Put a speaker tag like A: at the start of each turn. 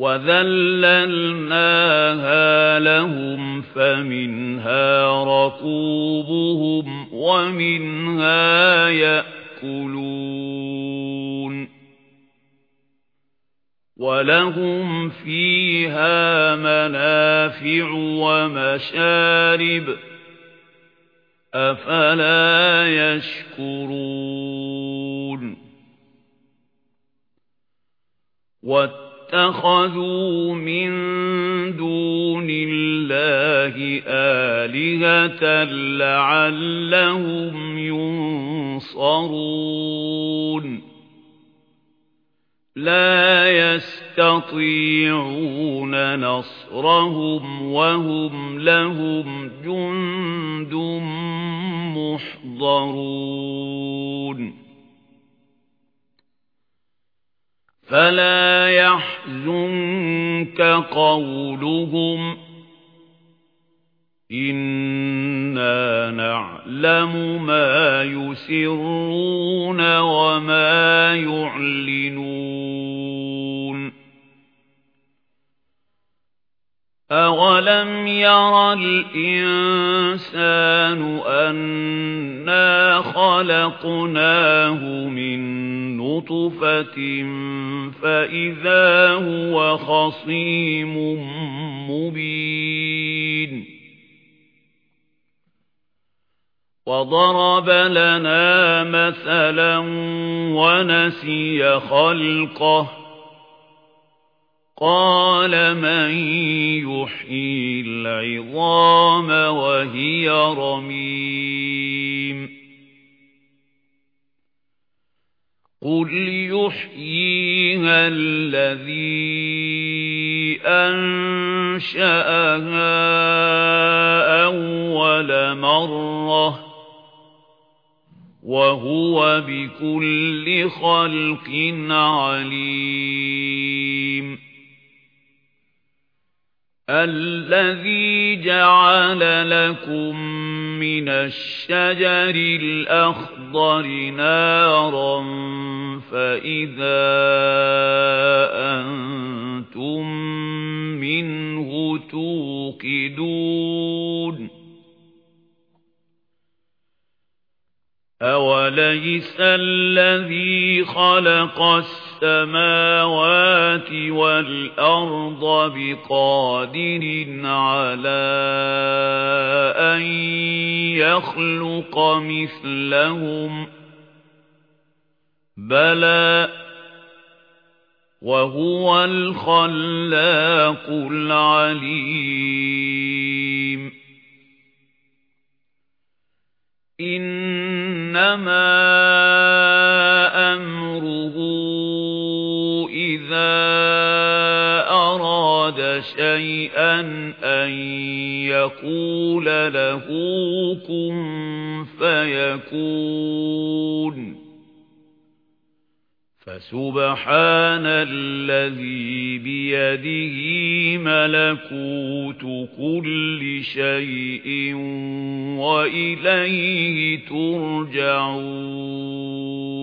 A: وَذَلَّلْنَاهَا لَهُمْ فَمِنْهَا رَكُوبُهُمْ وَمِنْهَا يَأْكُلُونَ وَلَهُمْ فِيهَا مَنَافِعُ وَمَشَارِبُ أَفَلَا يَشْكُرُونَ وَاتَّخَذُوا مِن دُونِ اللَّهِ آلِهَةً لَّعَلَّهُمْ يُنصَرُونَ لَا يَسْتَطِيعُونَ نَصْرَهُمْ وَهُمْ لَهُمْ جُندٌ مُحْضَرُونَ فَلَا يحزنك قولهم إنا نعلم ما يسرون وما يعلنون أَوَلَمْ يَرَ الْإِنسَانُ أَنَّا خَلَقْنَاهُ مِنْ نُطْفَةٍ فَإِذَا هُوَ خَصِيمٌ مُبِينٌ وَضَرَبَ لَنَا مَثَلًا وَنَسِيَ خَلْقَهُ قَالَ مَن يُحْيِي الْعِظَامَ وَهِيَ رَمِيمٌ قُلْ يُحْيِيهَا الَّذِي أَنشَأَهَا أَوَّلَ مَرَّةٍ وَهُوَ بِكُلِّ خَلْقٍ عَلِيمٌ الذي جعل لكم من الشجر الأخضر نارا فإذا أنتم منه توقدون أوليس الذي خلق السجر السَّمَاوَاتِ وَالْأَرْضَ بِقَادِرٍ عَلَى أَن يَخْلُقَ مِثْلَهُم بَلَى وَهُوَ الْخَلَّاقُ الْعَلِيمُ إِنَّمَا إِذَا أَرَادَ شَيْئًا أَن يَقُولَ لَهُ كُن فَيَكُونُ فَسُبْحَانَ الَّذِي بِيَدِهِ مَلَكُوتُ كُلِّ شَيْءٍ وَإِلَيْهِ تُرْجَعُونَ